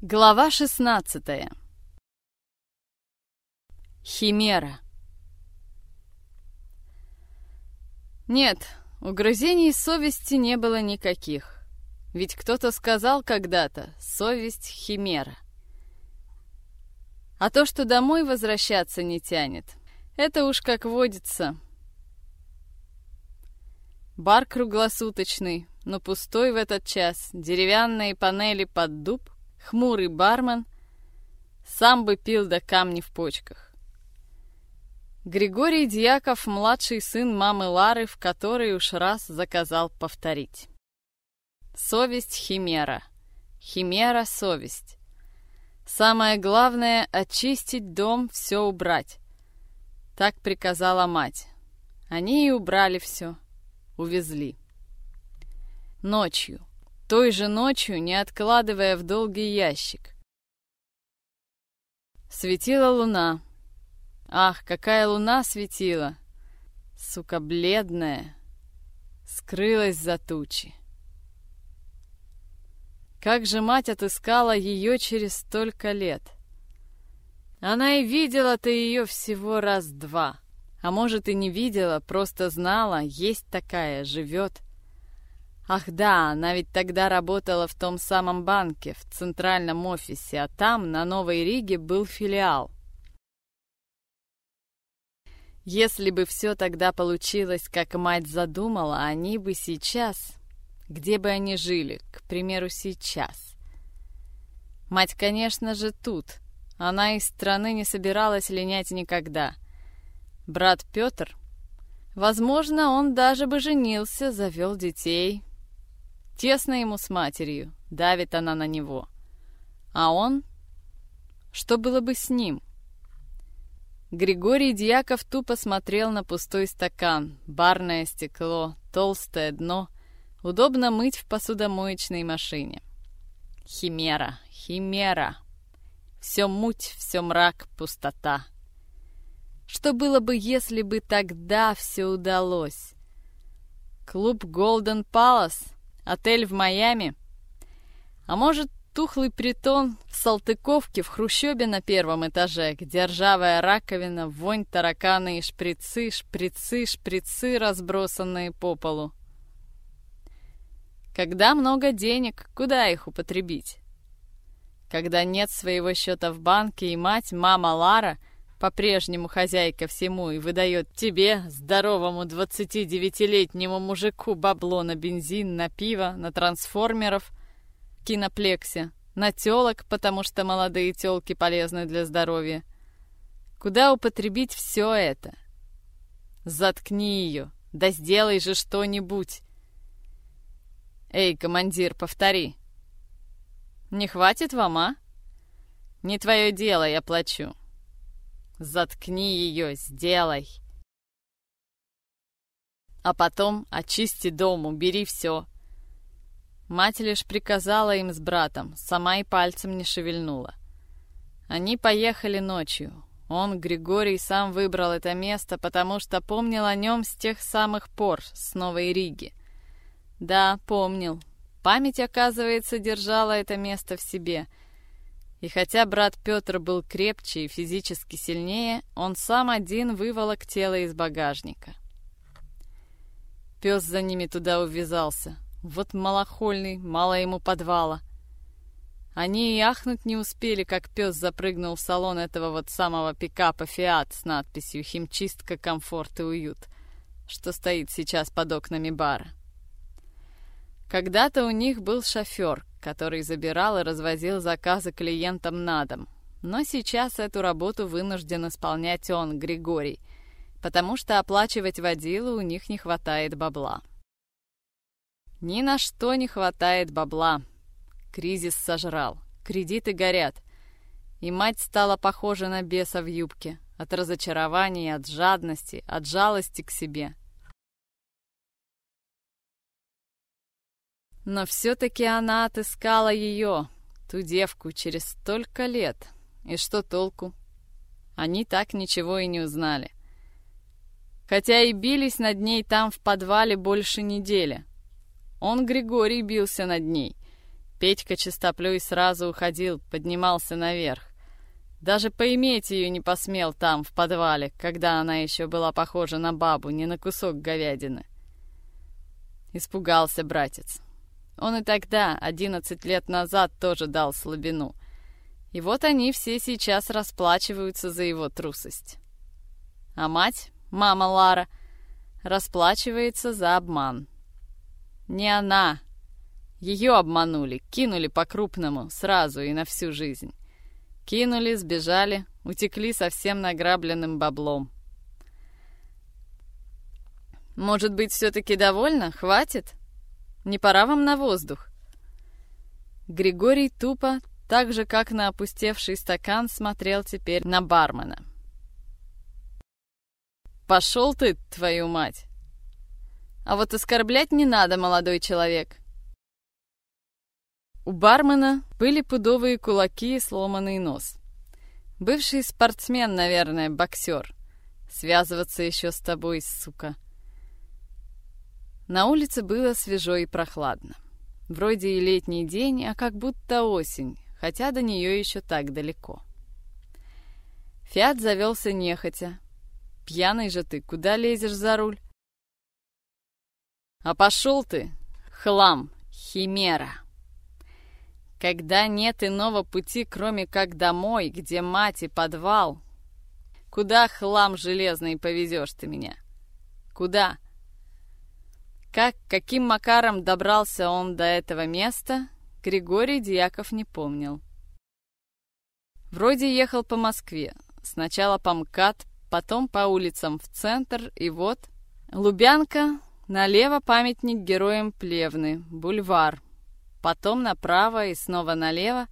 Глава 16 Химера Нет, угрызений совести не было никаких. Ведь кто-то сказал когда-то «совесть — химера». А то, что домой возвращаться не тянет, это уж как водится. Бар круглосуточный, но пустой в этот час, деревянные панели под дуб — хмурый бармен сам бы пил до камней в почках. Григорий Дьяков, младший сын мамы Лары, в которой уж раз заказал повторить. Совесть — химера. Химера — совесть. Самое главное — очистить дом, все убрать. Так приказала мать. Они и убрали все. Увезли. Ночью той же ночью, не откладывая в долгий ящик. Светила луна. Ах, какая луна светила! Сука, бледная, скрылась за тучи. Как же мать отыскала ее через столько лет? Она и видела-то ее всего раз-два. А может и не видела, просто знала, есть такая, живет. Ах да, она ведь тогда работала в том самом банке, в центральном офисе, а там, на Новой Риге, был филиал. Если бы все тогда получилось, как мать задумала, они бы сейчас... Где бы они жили, к примеру, сейчас? Мать, конечно же, тут. Она из страны не собиралась линять никогда. Брат Петр... Возможно, он даже бы женился, завел детей, Тесно ему с матерью, давит она на него. А он? Что было бы с ним? Григорий Дьяков тупо смотрел на пустой стакан, барное стекло, толстое дно. Удобно мыть в посудомоечной машине. Химера, химера. Все муть, все мрак, пустота. Что было бы, если бы тогда все удалось? Клуб Golden Palace Отель в Майами? А может, тухлый притон в Салтыковке в Хрущебе на первом этаже, где ржавая раковина, вонь, тараканы и шприцы, шприцы, шприцы, разбросанные по полу. Когда много денег, куда их употребить? Когда нет своего счета в банке, и мать, мама Лара, по-прежнему хозяйка всему и выдает тебе, здоровому 29-летнему мужику, бабло на бензин, на пиво, на трансформеров, киноплексе, на телок, потому что молодые телки полезны для здоровья. Куда употребить все это? Заткни ее, да сделай же что-нибудь. Эй, командир, повтори. Не хватит вам, а? Не твое дело, я плачу. Заткни ее, сделай. А потом очисти дом, убери все. Мать лишь приказала им с братом, сама и пальцем не шевельнула. Они поехали ночью. Он, Григорий, сам выбрал это место, потому что помнил о нем с тех самых пор, с Новой Риги. Да, помнил. Память, оказывается, держала это место в себе — и хотя брат Петр был крепче и физически сильнее, он сам один выволок тело из багажника. Пес за ними туда увязался. Вот малохольный, мало ему подвала. Они и ахнуть не успели, как пес запрыгнул в салон этого вот самого пикапа «Фиат» с надписью «Химчистка, комфорт и уют», что стоит сейчас под окнами бара. Когда-то у них был шофер, который забирал и развозил заказы клиентам на дом. Но сейчас эту работу вынужден исполнять он, Григорий, потому что оплачивать водилу у них не хватает бабла. Ни на что не хватает бабла. Кризис сожрал, кредиты горят. И мать стала похожа на беса в юбке. От разочарования, от жадности, от жалости к себе. Но все-таки она отыскала ее, ту девку, через столько лет. И что толку? Они так ничего и не узнали. Хотя и бились над ней там в подвале больше недели. Он, Григорий, бился над ней. Петька Чистоплюй сразу уходил, поднимался наверх. Даже поиметь ее не посмел там, в подвале, когда она еще была похожа на бабу, не на кусок говядины. Испугался братец. Он и тогда, одиннадцать лет назад, тоже дал слабину. И вот они все сейчас расплачиваются за его трусость. А мать, мама Лара, расплачивается за обман. Не она. Ее обманули, кинули по-крупному, сразу и на всю жизнь. Кинули, сбежали, утекли со всем награбленным баблом. Может быть, все-таки довольно? Хватит? Не пора вам на воздух? Григорий тупо, так же, как на опустевший стакан, смотрел теперь на бармена. «Пошел ты, твою мать!» «А вот оскорблять не надо, молодой человек!» У бармена были пудовые кулаки и сломанный нос. Бывший спортсмен, наверное, боксер. Связываться еще с тобой, сука. На улице было свежо и прохладно. Вроде и летний день, а как будто осень, хотя до нее еще так далеко. Фиат завелся нехотя. Пьяный же ты, куда лезешь за руль? А пошел ты, хлам, химера. Когда нет иного пути, кроме как домой, где мать и подвал. Куда, хлам железный, повезешь ты меня? Куда? Как, каким макаром добрался он до этого места, Григорий Дьяков не помнил. Вроде ехал по Москве. Сначала по МКАД, потом по улицам в центр, и вот... Лубянка, налево памятник героям Плевны, бульвар, Потом направо и снова налево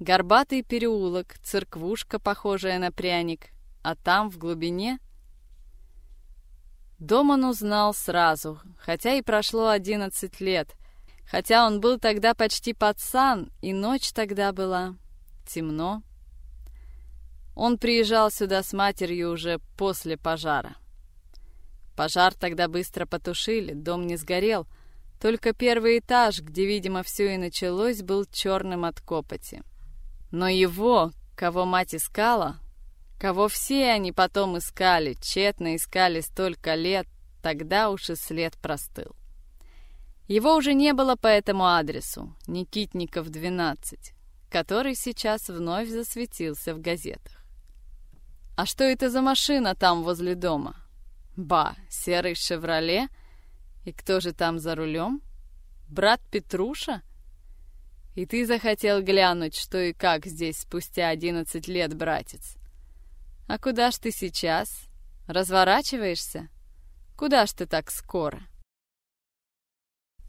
горбатый переулок, церквушка, похожая на пряник, а там в глубине... Дом он узнал сразу, хотя и прошло одиннадцать лет, хотя он был тогда почти пацан, и ночь тогда была темно. Он приезжал сюда с матерью уже после пожара. Пожар тогда быстро потушили, дом не сгорел — только первый этаж, где, видимо, все и началось, был черным от копоти. Но его, кого мать искала, кого все они потом искали, тщетно искали столько лет, тогда уж и след простыл. Его уже не было по этому адресу, Никитников, 12, который сейчас вновь засветился в газетах. А что это за машина там возле дома? Ба, серый «Шевроле» — и кто же там за рулем? Брат Петруша? И ты захотел глянуть, что и как здесь спустя одиннадцать лет, братец. А куда ж ты сейчас? Разворачиваешься? Куда ж ты так скоро?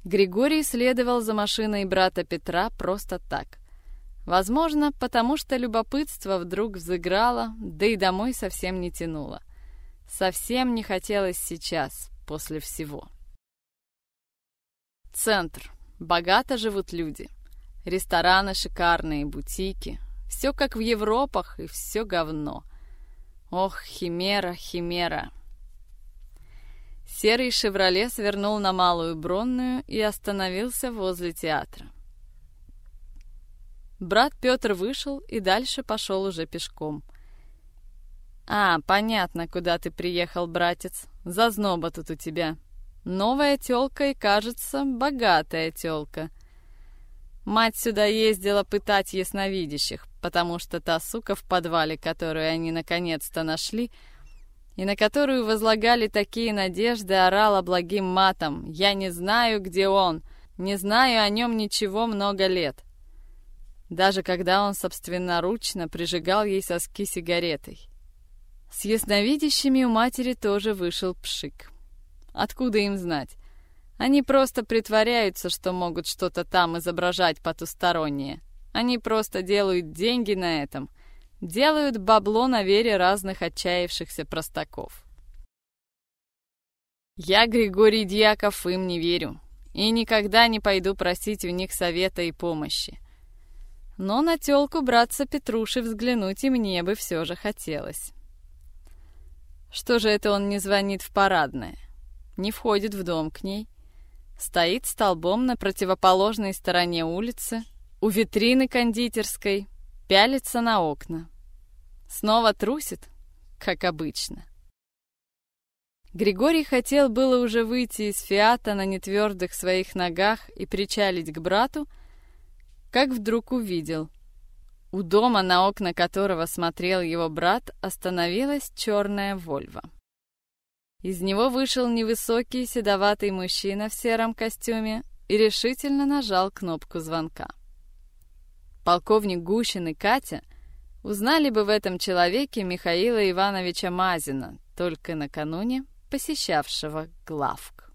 Григорий следовал за машиной брата Петра просто так. Возможно, потому что любопытство вдруг взыграло, да и домой совсем не тянуло. Совсем не хотелось сейчас, после всего. Центр. Богато живут люди. Рестораны шикарные, бутики. Все как в Европах и все говно. Ох, химера, химера. Серый «Шевроле» свернул на Малую Бронную и остановился возле театра. Брат Петр вышел и дальше пошел уже пешком. «А, понятно, куда ты приехал, братец. Зазноба тут у тебя», Новая тёлка и, кажется, богатая тёлка. Мать сюда ездила пытать ясновидящих, потому что та сука в подвале, которую они наконец-то нашли, и на которую возлагали такие надежды, орала благим матом «Я не знаю, где он, не знаю о нем ничего много лет». Даже когда он собственноручно прижигал ей соски сигаретой. С ясновидящими у матери тоже вышел пшик. Откуда им знать? Они просто притворяются, что могут что-то там изображать потустороннее. Они просто делают деньги на этом. Делают бабло на вере разных отчаявшихся простаков. Я, Григорий Дьяков, им не верю. И никогда не пойду просить у них совета и помощи. Но на тёлку братца Петруши взглянуть и мне бы все же хотелось. Что же это он не звонит в парадное? не входит в дом к ней. Стоит столбом на противоположной стороне улицы, у витрины кондитерской, пялится на окна. Снова трусит, как обычно. Григорий хотел было уже выйти из фиата на нетвердых своих ногах и причалить к брату, как вдруг увидел. У дома, на окна которого смотрел его брат, остановилась черная Вольва. Из него вышел невысокий седоватый мужчина в сером костюме и решительно нажал кнопку звонка. Полковник Гущин и Катя узнали бы в этом человеке Михаила Ивановича Мазина, только накануне посещавшего главк.